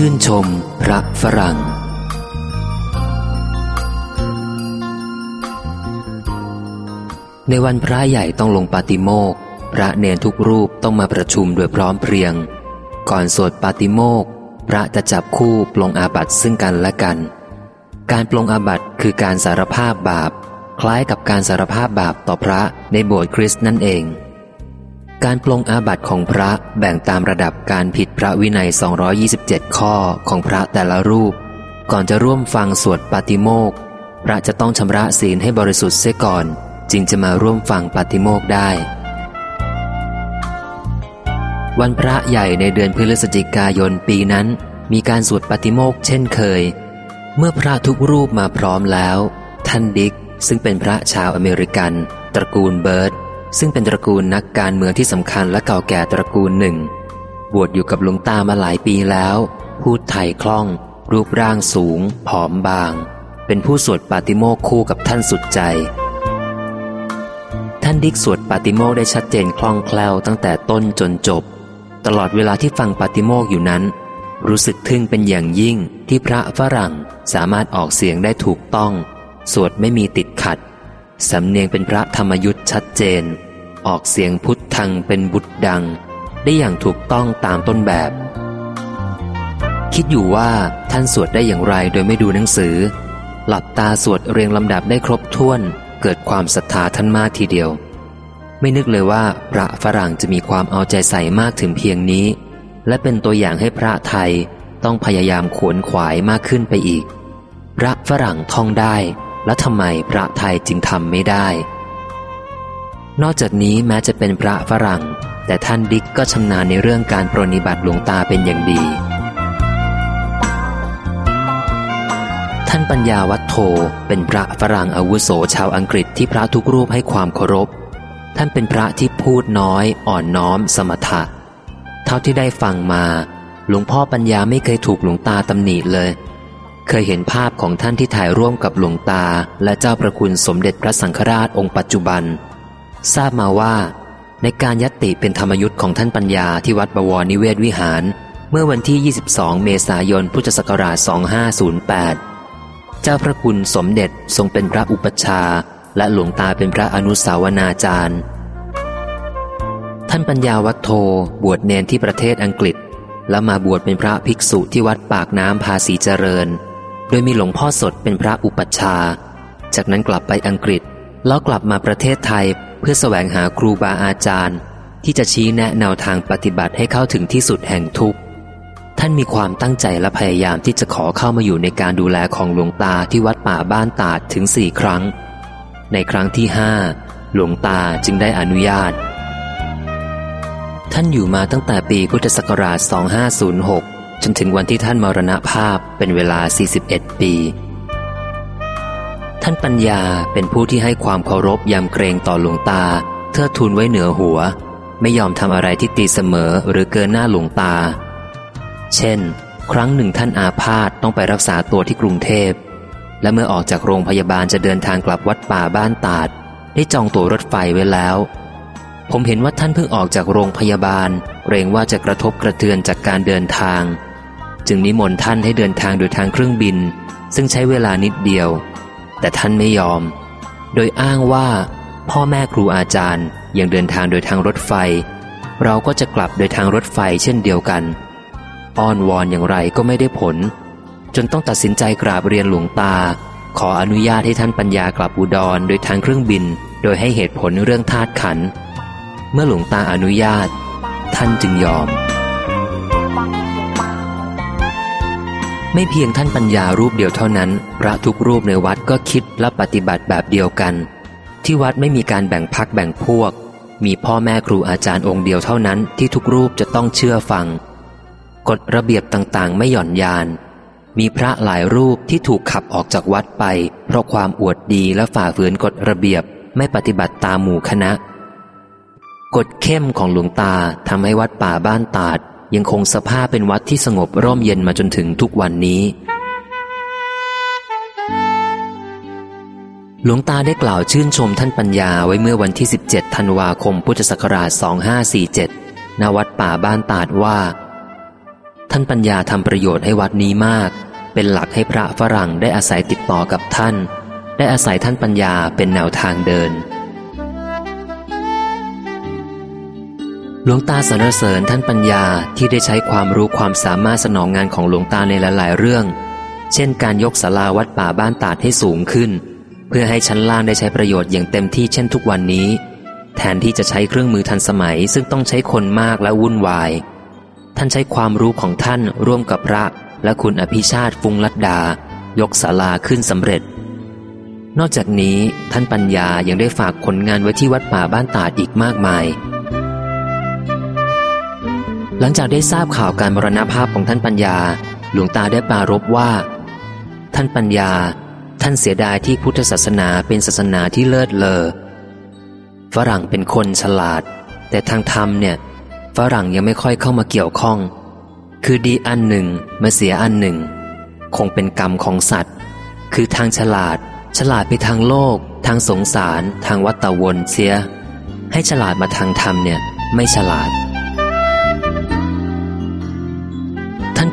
ชื่นชมพระฝรั่ง ในวันพระใหญ่ต้องลงปาติโมกพระเนนทุกรูปต้องมาประชุมโดยพร้อมเพรียง ก่อนสวดปาติโมกพระจะจับคู่ปลงอาบัตซึ่งกันและกัน การปลงอาบัตคือการสารภาพบาป คล้ายกับการสารภาพบาปต่อพระในโบสถ์คริสต์นั่นเอง การปลงอาบัตของพระแบ่งตามระดับการผิดพระวินัย 227 ข้อของพระแต่ละรูป ก่อนจะร่วมฟังสวดปาติโมกพระจะต้องชำระศีลให้บริสุทธิ์เสียก่อน จึงจะมาร่วมฟังปาติโมกได้ วันพระใหญ่ในเดือนพฤศจิกายนปีนั้น มีการสวดปาติโมกเช่นเคย เมื่อพระทุกรูปมาพร้อมแล้ว ท่านดิกซึ่งเป็นพระชาวอเมริกัน ตระกูลเบิร์ด ซึ่งเป็นตระกูลนักการเมืองที่สำคัญและเก่าแก่ตระกูลหนึ่ง บวชอยู่กับหลวงตามาหลายปีแล้ว พูดไทยคล่อง รูปร่างสูง ผอมบาง เป็นผู้สวดปาติโมกข์คู่กับท่านสุดใจ ท่านดิกสวดปาติโมกข์ได้ชัดเจนคล่องแคล่วตั้งแต่ต้นจนจบ ตลอดเวลาที่ฟังปาติโมกข์อยู่นั้น รู้สึกทึ่งเป็นอย่างยิ่งที่พระฝรั่งสามารถออกเสียงได้ถูกต้อง สวดไม่มีติดขัด สำเนียงเป็นพระธรรมยุทธ์ชัดเจน ออกเสียงพุทธังเป็นบุตรดัง ได้อย่างถูกต้องตามต้นแบบ คิดอยู่ว่าท่านสวดได้อย่างไรโดยไม่ดูหนังสือ หลับตาสวดเรียงลำดับได้ครบถ้วน เกิดความศรัทธาท่านมากทีเดียว ไม่นึกเลยว่าพระฝรั่งจะมีความเอาใจใส่มากถึงเพียงนี้ และเป็นตัวอย่างให้พระไทยต้องพยายามขวนขวายมากขึ้นไปอีก พระฝรั่งท่องได้ แล้วทำไมพระไทยจึงทำไม่ได้ นอกจากนี้แม้จะเป็นพระฝรั่ง แต่ท่านดิ๊กก็ชำนาญในเรื่องการปรนิบัติหลวงตาเป็นอย่างดี ท่านปัญญาวัฒโธเป็นพระฝรั่งอาวุโสชาวอังกฤษที่พระทุกรูปให้ความเคารพ ท่านเป็นพระที่พูดน้อย อ่อนน้อม สมถะ เท่าที่ได้ฟังมา หลวงพ่อปัญญาไม่เคยถูกหลวงตาตำหนิเลย เคยเห็นภาพของท่านที่ถ่ายร่วมกับหลวงตา และเจ้าประคุณสมเด็จพระสังฆราชองค์ปัจจุบัน ทราบมาว่า ในการยัตติเป็นธรรมยุทธ์ของท่านปัญญาที่วัดบวรนิเวศวิหาร เมื่อวันที่ 22 เมษายนพุทธศักราช 2508 เจ้าพระคุณสมเด็จทรงเป็นพระอุปชา และหลวงตาเป็นพระอนุสาวนาจารย์ ท่านปัญญาวัดโทบวชเนนที่ประเทศอังกฤษ แล้วมาบวชเป็นพระภิกษุที่วัดปากน้ำภาษีเจริญ โดยมีหลวงพ่อสดเป็นพระอุปัชฌาย์จากนั้นกลับไปอังกฤษ แล้วกลับมาประเทศไทยเพื่อแสวงหาครูบาอาจารย์ ที่จะชี้แนะแนวทางปฏิบัติให้เข้าถึงที่สุดแห่งทุกข์ท่านมีความตั้งใจและพยายามที่จะขอเข้ามาอยู่ในการดูแลของหลวงตาที่วัดป่าบ้านตาดถึงสี่ครั้ง ในครั้งที่ห้าหลวงตาจึงได้อนุญาต ท่านอยู่มาตั้งแต่ปีพุทธศักราช 2506 จนถึงวันที่ท่านมรณภาพเป็นเวลา 41 ปี ท่านปัญญาเป็นผู้ที่ให้ความเคารพยำเกรงต่อหลวงตา เทิดทูนไว้เหนือหัว ไม่ยอมทำอะไรที่ตีเสมอหรือเกินหน้าหลวงตา เช่น ครั้งหนึ่งท่านอาพาธต้องไปรักษาตัวที่กรุงเทพ และเมื่อออกจากโรงพยาบาลจะเดินทางกลับวัดป่าบ้านตาด ได้จองตั๋วรถไฟไว้แล้วผมเห็นว่าท่านเพิ่งออกจากโรงพยาบาล เกรงว่าจะกระทบกระเทือนจากการเดินทาง จึงนิมนต์ท่านให้เดินทางโดยทางเครื่องบิน ซึ่งใช้เวลานิดเดียว แต่ท่านไม่ยอม โดยอ้างว่า พ่อแม่ครูอาจารย์ยังเดินทางโดยทางรถไฟ เราก็จะกลับโดยทางรถไฟเช่นเดียวกัน อ้อนวอนอย่างไรก็ไม่ได้ผล จนต้องตัดสินใจกราบเรียนหลวงตา ขออนุญาตให้ท่านปัญญากลับอุดรโดยทางเครื่องบิน โดยให้เหตุผลเรื่องธาตุขัน เมื่อหลวงตาอนุญาต ท่านจึงยอม ไม่เพียงท่านปัญญารูปเดียวเท่านั้น พระทุกรูปในวัดก็คิดและปฏิบัติแบบเดียวกัน ที่วัดไม่มีการแบ่งพักแบ่งพวก มีพ่อแม่ครูอาจารย์องค์เดียวเท่านั้นที่ทุกรูปจะต้องเชื่อฟัง กฎระเบียบต่างๆ ไม่หย่อนยาน มีพระหลายรูปที่ถูกขับออกจากวัดไป เพราะความอวดดีและฝ่าฝืนกฎระเบียบไม่ปฏิบัติตามหมู่คณะ กฎเข้มของหลวงตาทำให้วัดป่าบ้านตาด ยังคงสภาพเป็นวัดที่สงบร่มเย็นมาจนถึงทุกวันนี้ หลวงตาได้กล่าวชื่นชมท่านปัญญาไว้เมื่อวันที่ 17 ธันวาคมพุทธศักราช 2547 ณ วัดป่าบ้านตาดว่า ท่านปัญญาทำประโยชน์ให้วัดนี้มาก เป็นหลักให้พระฝรั่งได้อาศัยติดต่อกับท่าน ได้อาศัยท่านปัญญาเป็นแนวทางเดิน หลวงตาสรรเสริญท่านปัญญาที่ได้ใช้ความรู้ความสามารถสนองงานของหลวงตาในหลาย ๆ เรื่อง เช่น การยกศาลาวัดป่าบ้านตาดให้สูงขึ้น เพื่อให้ชั้นล่างได้ใช้ประโยชน์อย่างเต็มที่เช่นทุกวันนี้ แทนที่จะใช้เครื่องมือทันสมัยซึ่งต้องใช้คนมากและวุ่นวาย ท่านใช้ความรู้ของท่านร่วมกับพระ และคุณอภิชาติฟุงลัดดา ยกศาลาขึ้นสำเร็จ นอกจากนี้ท่านปัญญายังได้ฝากผลงานไว้ที่วัดป่าบ้านตาดอีกมากมาย หลังจากได้ทราบข่าวการมรณภาพของท่านปัญญา หลวงตาได้ปรารบว่า ท่านปัญญา ท่านเสียดายที่พุทธศาสนาเป็นศาสนาที่เลิศเลอฝรั่งเป็นคนฉลาด แต่ทางธรรมเนี่ย ฝรั่งยังไม่ค่อยเข้ามาเกี่ยวข้อง คือดีอันหนึ่งมาเสียอันหนึ่ง คงเป็นกรรมของสัตว์ คือทางฉลาด ฉลาดไปทางโลก ทางสงสาร ทางวัตวนเสีย ให้ฉลาดมาทางธรรมเนี่ย ไม่ฉลาด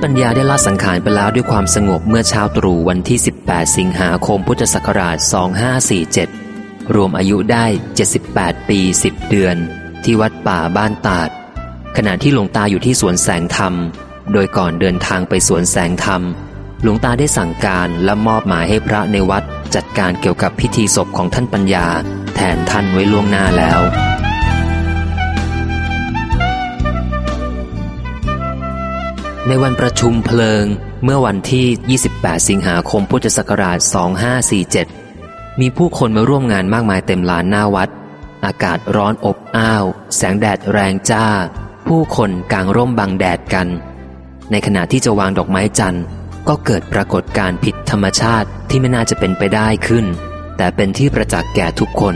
ปัญญาได้ละสังขารไปแล้วด้วยความสงบเมื่อเช้าตรู่วันที่ 18 สิงหาคมพุทธศักราช 2547 รวมอายุได้ 78 ปี 10 เดือน ที่วัดป่าบ้านตาด ขณะที่หลวงตาอยู่ที่สวนแสงธรรม โดยก่อนเดินทางไปสวนแสงธรรม หลวงตาได้สั่งการและมอบหมายให้พระในวัดจัดการเกี่ยวกับพิธีศพของท่านปัญญา แทนท่านไว้ล่วงหน้าแล้ว ในวันประชุมเพลิงเมื่อวันที่ 28 สิงหาคมพุทธศักราช 2547 มีผู้คนมาร่วมงานมากมายเต็มลานหน้าวัด อากาศร้อนอบอ้าว แสงแดดแรงจ้า ผู้คนกางร่มบังแดดกัน ในขณะที่จะวางดอกไม้จันทร์ ก็เกิดปรากฏการณ์ผิดธรรมชาติที่ไม่น่าจะเป็นไปได้ขึ้น แต่เป็นที่ประจักษ์แก่ทุกคน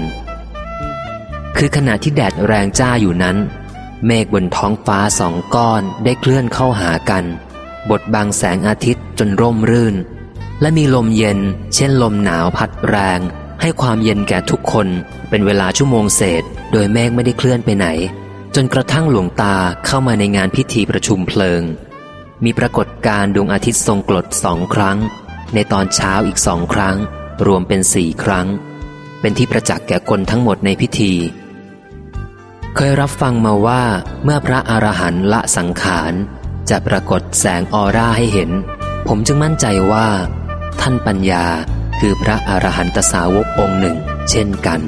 คือขณะที่แดดแรงจ้าอยู่นั้น เมฆบนท้องฟ้าสองก้อนได้เคลื่อนเข้าหากัน บดบังแสงอาทิตย์จนร่มรื่น และมีลมเย็น เช่นลมหนาวพัดแรง ให้ความเย็นแก่ทุกคนเป็นเวลาชั่วโมงเศษ โดยเมฆไม่ได้เคลื่อนไปไหน จนกระทั่งหลวงตาเข้ามาในงานพิธีประชุมเพลิง มีปรากฏการดวงอาทิตย์ทรงกลดสองครั้ง ในตอนเช้าอีกสองครั้ง รวมเป็นสี่ครั้ง เป็นที่ประจักษ์แก่คนทั้งหมดในพิธี เคยรับฟังมาว่าเมื่อพระอรหันต์ละสังขาร จะปรากฏแสงออร่าให้เห็น ผมจึงมั่นใจว่า ท่านปัญญาคือพระอรหันตสาวกองค์หนึ่ง เช่นกัน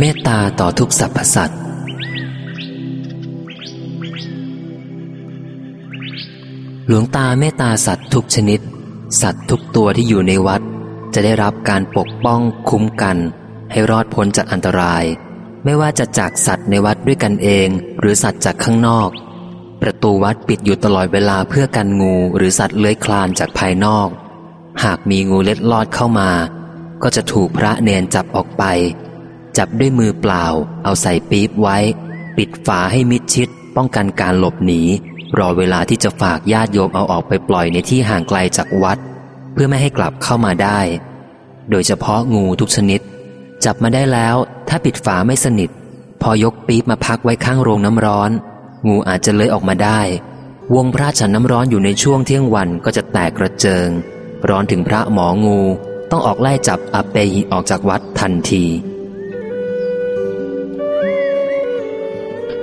เมตตาต่อทุกสรรพสัตว์หลวงตาเมตตาสัตว์ทุกชนิด สัตว์ทุกตัวที่อยู่ในวัด จะได้รับการปกป้องคุ้มกัน ให้รอดพ้นจากอันตราย ไม่ว่าจะจากสัตว์ในวัดด้วยกันเอง หรือสัตว์จากข้างนอก ประตูวัดปิดอยู่ตลอดเวลาเพื่อกันงูหรือสัตว์เลื้อยคลานจากภายนอก หากมีงูเล็ดลอดเข้ามา ก็จะถูกพระเนนจับออกไป จับด้วยมือเปล่า เอาใส่ปี๊บไว้ ปิดฝาให้มิดชิด ป้องกันการหลบหนี รอเวลาที่จะฝากญาติโยมเอาออกไปปล่อยในที่ห่างไกลจากวัด เพื่อไม่ให้กลับเข้ามาได้ โดยเฉพาะงูทุกชนิด จับมาได้แล้ว ถ้าปิดฝาไม่สนิท พอยกปี๊บมาพักไว้ข้างโรงน้ำร้อน งูอาจจะเลื้อยออกมาได้ วงพระฉันน้ำร้อนอยู่ในช่วงเที่ยงวันก็จะแตกกระเจิง ร้อนถึงพระหมองู ต้องออกไล่จับอาเปหิออกจากวัดทันที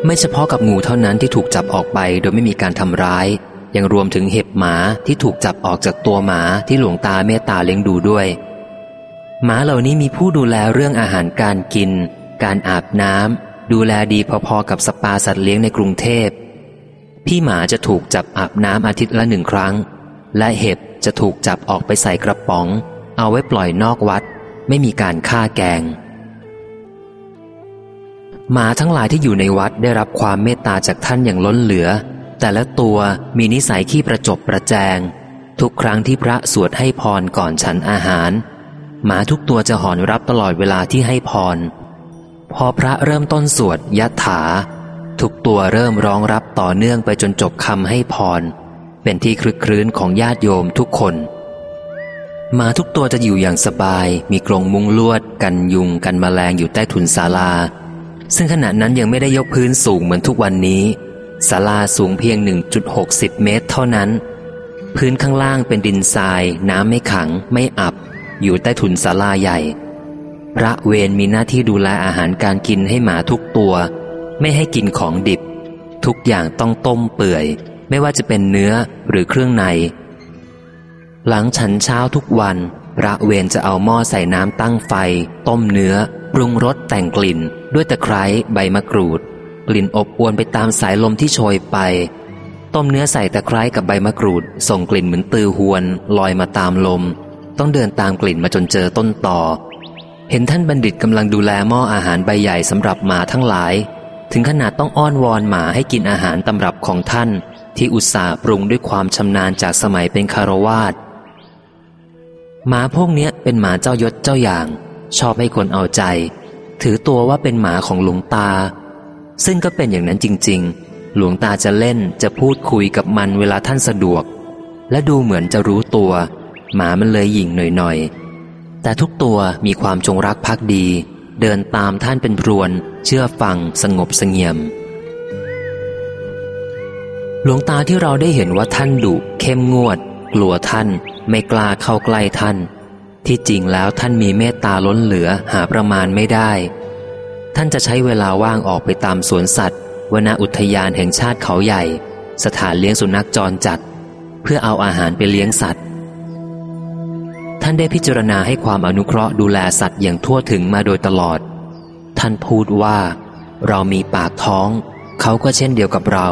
ไม่เฉพาะกับงูเท่านั้นที่ถูกจับออกไปโดยไม่มีการทำร้าย ยังรวมถึงเห็บหมาที่ถูกจับออกจากตัวหมาที่หลวงตาเมตตาเลี้ยงดูด้วย หมาเหล่านี้มีผู้ดูแลเรื่องอาหารการกิน การอาบน้ำดูแลดีพอๆกับสปาสัตว์เลี้ยงในกรุงเทพ พี่หมาจะถูกจับอาบน้ำอาทิตย์ละหนึ่งครั้ง และเห็บจะถูกจับออกไปใส่กระป๋อง เอาไว้ปล่อยนอกวัด ไม่มีการฆ่าแกง หมาทั้งหลายที่อยู่ในวัดได้รับความเมตตาจากท่านอย่างล้นเหลือ แต่ละตัวมีนิสัยขี้ประจบประแจง ทุกครั้งที่พระสวดให้พรก่อนฉันอาหาร หมาทุกตัวจะหอนรับตลอดเวลาที่ให้พร พอพระเริ่มต้นสวดยัตถา ทุกตัวเริ่มร้องรับต่อเนื่องไปจนจบคำให้พร เป็นที่คลึกครื้นของญาติโยมทุกคนหมาทุกตัวจะอยู่อย่างสบาย มีกรงมุงลวด กันยุงกันแมลงอยู่ใต้ถุนศาลา ซึ่งขณะนั้นยังไม่ได้ยกพื้นสูงเหมือนทุกวันนี้ศาลาสูงเพียง 1.60 เมตรเท่านั้น พื้นข้างล่างเป็นดินทราย น้ำไม่ขัง ไม่อับ อยู่ใต้ถุนศาลาใหญ่ พระเวรมีหน้าที่ดูแลอาหารการกินให้หมาทุกตัว ไม่ให้กินของดิบ ทุกอย่างต้องต้มเปื่อย ไม่ว่าจะเป็นเนื้อหรือเครื่องใน หลังฉันเช้าทุกวัน พระเวรจะเอาหม้อใส่น้ำตั้งไฟ ต้มเนื้อ ปรุงรสแต่งกลิ่นด้วยตะไคร้ใบมะกรูด กลิ่นอบอวนไปตามสายลมที่โชยไป ต้มเนื้อใส่ตะไคร้กับใบมะกรูด ส่งกลิ่นเหมือนตือหวนลอยมาตามลม ต้องเดินตามกลิ่นมาจนเจอต้นต่อ เห็นท่านบัณฑิตกำลังดูแลหม้ออาหารใบใหญ่สำหรับหมาทั้งหลาย ถึงขนาดต้องอ้อนวอนหมาให้กินอาหารตำรับของท่าน ที่อุตส่าห์ปรุงด้วยความชำนาญจากสมัยเป็นคารวาสหมาพวกนี้เป็นหมาเจ้ายศเจ้าอย่าง ชอบให้คนเอาใจ ถือตัวว่าเป็นหมาของหลวงตา ซึ่งก็เป็นอย่างนั้นจริง ๆ หลวงตาจะเล่นจะพูดคุยกับมันเวลาท่านสะดวก และดูเหมือนจะรู้ตัว หมามันเลยหยิ่งหน่อยๆ แต่ทุกตัวมีความจงรักภักดี เดินตามท่านเป็นพรวน เชื่อฟังสงบสงเงียมหลวงตาที่เราได้เห็นว่าท่านดุเข้มงวด กลัวท่าน ไม่กล้าเข้าใกล้ท่าน ที่จริงแล้วท่านมีเมตตาล้นเหลือหาประมาณไม่ได้ ท่านจะใช้เวลาว่างออกไปตามสวนสัตว์วนอุทยานแห่งชาติเขาใหญ่ สถานเลี้ยงสุนัขจรจัด เพื่อเอาอาหารไปเลี้ยงสัตว์ ท่านได้พิจารณาให้ความอนุเคราะห์ดูแลสัตว์อย่างทั่วถึงมาโดยตลอด ท่านพูดว่า เรามีปากท้อง เขาก็เช่นเดียวกับเรา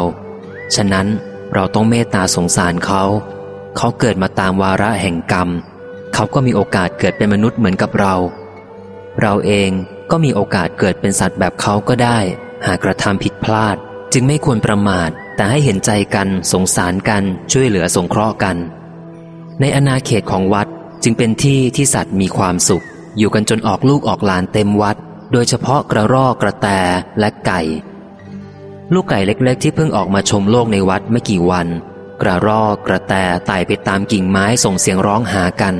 ฉะนั้นเราต้องเมตตาสงสารเขา เขาเกิดมาตามวาระแห่งกรรมเขาก็มีโอกาสเกิดเป็นมนุษย์เหมือนกับเรา เราเองก็มีโอกาสเกิดเป็นสัตว์แบบเขาก็ได้ หากกระทำผิดพลาด จึงไม่ควรประมาท แต่ให้เห็นใจกันสงสารกันช่วยเหลือสงเคราะห์กัน ในอนาเขตของวัดจึงเป็นที่ที่สัตว์มีความสุข อยู่กันจนออกลูกออกหลานเต็มวัด โดยเฉพาะกระรอกกระแตและไก่ ลูกไก่เล็กๆ ที่เพิ่งออกมาชมโลกในวัดไม่กี่วัน กระรอกกระแตไต่ไปตามกิ่งไม้ส่งเสียงร้องหากัน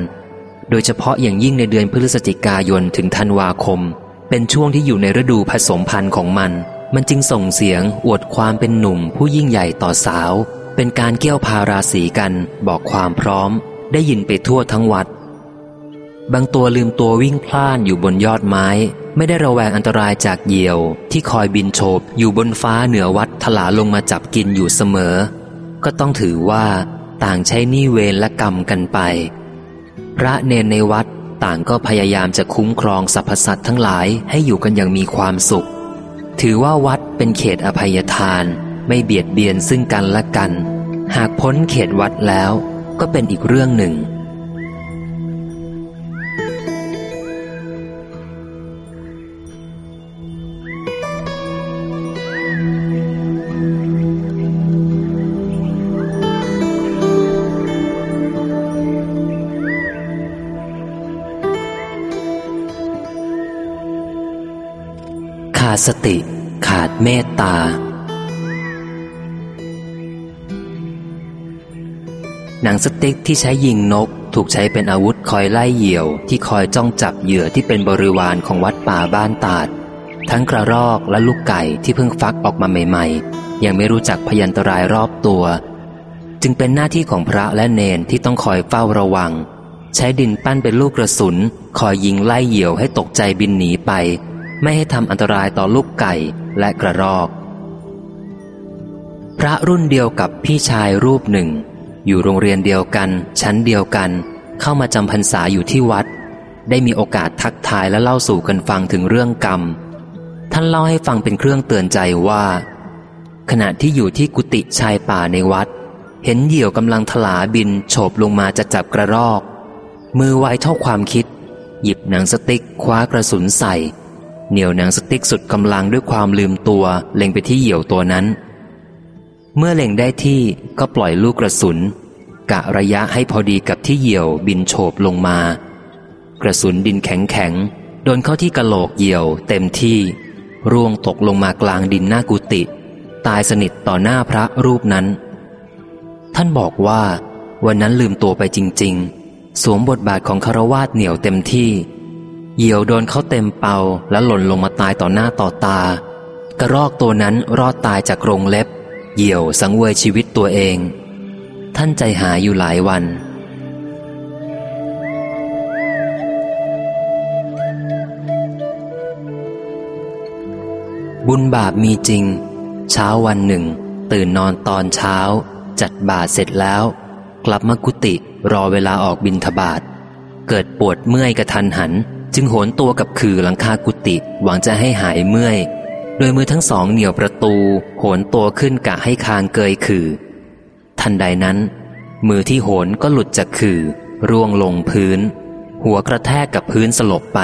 โดยเฉพาะอย่างยิ่งในเดือนพฤศจิกายนถึงธันวาคม เป็นช่วงที่อยู่ในฤดูผสมพันธุ์ของมัน มันจึงส่งเสียงอวดความเป็นหนุ่มผู้ยิ่งใหญ่ต่อสาว เป็นการเกี่ยวพาราสีกันบอกความพร้อม ได้ยินไปทั่วทั้งวัด บางตัวลืมตัววิ่งพล่านอยู่บนยอดไม้ ไม่ได้ระแวงอันตรายจากเหยี่ยว ที่คอยบินโฉบอยู่บนฟ้าเหนือวัดถลาลงมาจับกินอยู่เสมอ ก็ต้องถือว่า ต่างใช้นิเวรและกรรมกันไป พระเนนในวัดต่างก็พยายามจะคุ้มครองสรรพสัตว์ทั้งหลายให้อยู่กันอย่างมีความสุข ถือว่าวัดเป็นเขตอภัยทาน ไม่เบียดเบียนซึ่งกันและกัน หากพ้นเขตวัดแล้วก็เป็นอีกเรื่องหนึ่ง ขาดสติ ขาดเมตตา หนังสติ๊กที่ใช้ยิงนก ถูกใช้เป็นอาวุธคอยไล่เหยี่ยว ที่คอยจ้องจับเหยื่อที่เป็นบริวารของวัดป่าบ้านตาด ทั้งกระรอกและลูกไก่ที่เพิ่งฟักออกมาใหม่ๆ ยังไม่รู้จักพยันตรายรอบตัว จึงเป็นหน้าที่ของพระและเนนที่ต้องคอยเฝ้าระวัง ใช้ดินปั้นเป็นลูกกระสุน คอยยิงไล่เหยี่ยวให้ตกใจบินหนีไป ไม่ให้ทำอันตรายต่อลูกไก่และกระรอก พระรุ่นเดียวกับพี่ชายรูปหนึ่ง อยู่โรงเรียนเดียวกัน ชั้นเดียวกัน เข้ามาจำพรรษาอยู่ที่วัด ได้มีโอกาสทักทายและเล่าสู่กันฟังถึงเรื่องกรรม ท่านเล่าให้ฟังเป็นเครื่องเตือนใจว่า ขณะที่อยู่ที่กุฏิชายป่าในวัด เห็นเหยี่ยวกำลังถลาบินโฉบลงมาจะจับกระรอก มือไวเท่าความคิดหยิบหนังสติ๊กคว้ากระสุนใส่ เหนี่ยวหนังสติ๊กสุดกำลังด้วยความลืมตัวเล็งไปที่เหยี่ยวตัวนั้น เมื่อเล็งได้ที่ก็ปล่อยลูกกระสุน กะระยะให้พอดีกับที่เหยี่ยวบินโฉบลงมา กระสุนดินแข็งแข็งโดนเข้าที่กะโหลกเหยี่ยวเต็มที่ ร่วงตกลงมากลางดินหน้ากุฏิตายสนิทต่อหน้าพระรูปนั้น ท่านบอกว่า วันนั้นลืมตัวไปจริง ๆ สวมบทบาทของคารวาสเหนียวเต็มที่ เหยี่ยวโดนเขาเต็มเป่าและหล่นลงมาตายต่อหน้าต่อตา กระรอกตัวนั้นรอดตายจากกรงเล็บ เหยี่ยวสังเวยชีวิตตัวเอง ท่านใจหายอยู่หลายวัน บุญบาปมีจริง เช้าวันหนึ่ง ตื่นนอนตอนเช้า จัดบาทเสร็จแล้ว กลับมากุฏิรอเวลาออกบินทบาทเกิดปวดเมื่อยกระทันหัน จึงโหนตัวกับคือหลังคากุฏิหวังจะให้หายเมื่อย โดยมือทั้งสองเหนี่ยวประตู โหนตัวขึ้นกะให้คางเกยคือ ทันใดนั้น มือที่โหนก็หลุดจากคือ ร่วงลงพื้น หัวกระแทกกับพื้นสลบไป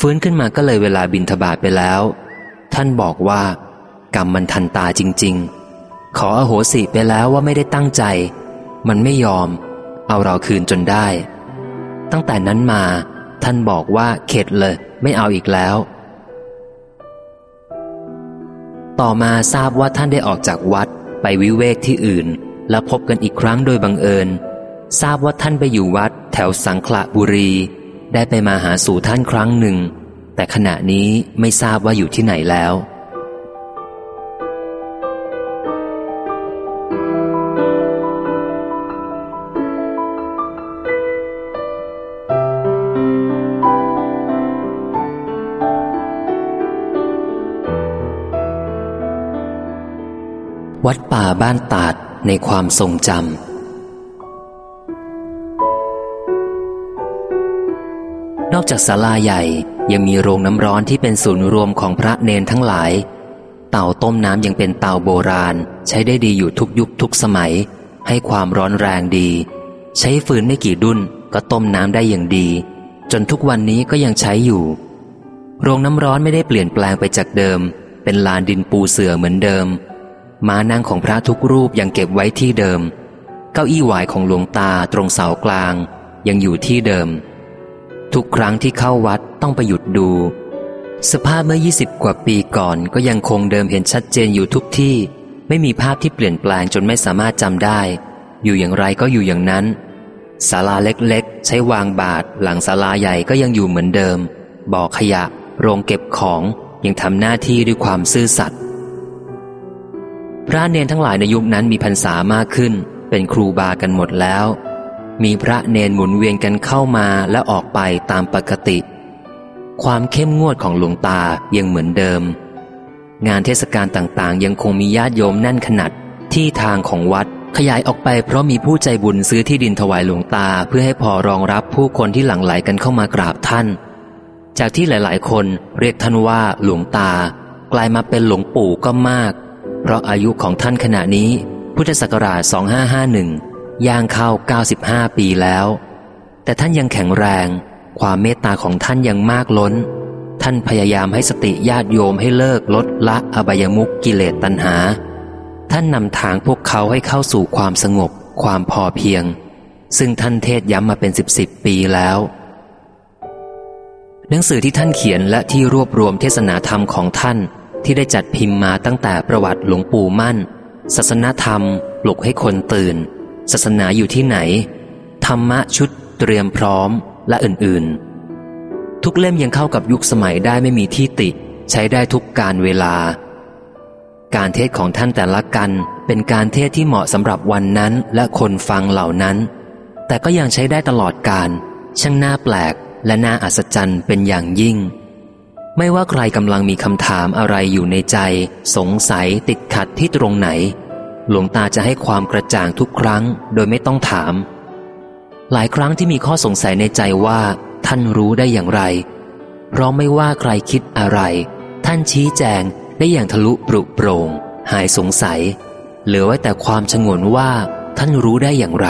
ฟื้นขึ้นมาก็เลยเวลาบินทบาทไปแล้ว ท่านบอกว่า กรรมมันทันตาจริง ๆ ขออโหสิไปแล้วว่าไม่ได้ตั้งใจ มันไม่ยอม เอาเราคืนจนได้ ตั้งแต่นั้นมา ท่านบอกว่าเข็ดเลย ไม่เอาอีกแล้ว ต่อมาทราบว่าท่านได้ออกจากวัดไปวิเวกที่อื่น และพบกันอีกครั้งโดยบังเอิญ ทราบว่าท่านไปอยู่วัด แถวสังขละบุรี ได้ไปมาหาสู่ท่านครั้งหนึ่ง แต่ขณะนี้ไม่ทราบว่าอยู่ที่ไหนแล้ว วัดป่าบ้านตาดในความทรงจำ นอกจากศาลาใหญ่ยังมีโรงน้ำร้อนที่เป็นศูนย์รวมของพระเนนทั้งหลาย เตาต้มน้ำยังเป็นเตาโบราณ ใช้ได้ดีอยู่ทุกยุคทุกสมัย ให้ความร้อนแรงดี ใช้ฟืนไม่กี่ดุนก็ต้มน้ำได้อย่างดี จนทุกวันนี้ก็ยังใช้อยู่ โรงน้ำร้อนไม่ได้เปลี่ยนแปลงไปจากเดิม เป็นลานดินปูเสื่อเหมือนเดิม ม้านั่งของพระทุกรูปยังเก็บไว้ที่เดิม เก้าอี้หวายของหลวงตาตรงเสากลาง ยังอยู่ที่เดิม ทุกครั้งที่เข้าวัดต้องไปหยุดดู สภาพเมื่อ 20 กว่าปีก่อนก็ยังคงเดิมเห็นชัดเจนอยู่ทุกที่ ไม่มีภาพที่เปลี่ยนแปลงจนไม่สามารถจำได้ อยู่อย่างไรก็อยู่อย่างนั้นศาลาเล็กๆ ใช้วางบาท หลังศาลาใหญ่ก็ยังอยู่เหมือนเดิม บ่อขยะ โรงเก็บของยังทำหน้าที่ด้วยความซื่อสัตย์ พระเนนทั้งหลายในยุคนั้นมีพรรษามากขึ้น เป็นครูบากันหมดแล้ว มีพระเนนหมุนเวียนกันเข้ามาและออกไปตามปกติ ความเข้มงวดของหลวงตายังเหมือนเดิม งานเทศกาลต่างๆ ยังคงมีญาติโยมแน่นขนาดที่ทางของวัดขยายออกไปเพราะมีผู้ใจบุญซื้อที่ดินถวายหลวงตาเพื่อให้พอรองรับผู้คนที่หลั่งไหลกันเข้ามากราบท่าน จากที่หลายๆ คนเรียกท่านว่าหลวงตากลายมาเป็นหลวงปู่ก็มาก เพราะอายุของท่านขณะนี้ พุทธศักราช 2551 ย่างเข้า 95 ปีแล้ว แต่ท่านยังแข็งแรง ความเมตตาของท่านยังมากล้น ท่านพยายามให้สติญาติโยมให้เลิกลดละอบายมุกกิเลสตัณหา ท่านนำทางพวกเขาให้เข้าสู่ความสงบ ความพอเพียง ซึ่งท่านเทศย้ำมาเป็นสิบสิบปีแล้วหนังสือที่ท่านเขียนและที่รวบรวมเทศนาธรรมของท่าน ที่ได้จัดพิมพ์มาตั้งแต่ประวัติหลวงปู่มั่น ศาสนาธรรมปลุกให้คนตื่น ศาสนาอยู่ที่ไหน ธรรมะชุดเตรียมพร้อมและอื่นๆ ทุกเล่มยังเข้ากับยุคสมัยได้ไม่มีที่ติ ใช้ได้ทุกการเวลา การเทศของท่านแต่ละกันเป็นการเทศที่เหมาะสำหรับวันนั้นและคนฟังเหล่านั้น แต่ก็ยังใช้ได้ตลอดการ ช่างน่าแปลกและน่าอัศจรรย์เป็นอย่างยิ่ง ไม่ว่าใครกำลังมีคำถามอะไรอยู่ในใจ สงสัยติดขัดที่ตรงไหน หลวงตาจะให้ความกระจ่างทุกครั้ง โดยไม่ต้องถาม หลายครั้งที่มีข้อสงสัยในใจว่า ท่านรู้ได้อย่างไร เพราะไม่ว่าใครคิดอะไร ท่านชี้แจงได้อย่างทะลุปรุโปร่ง หายสงสัย เหลือไว้แต่ความชงนว่า ท่านรู้ได้อย่างไร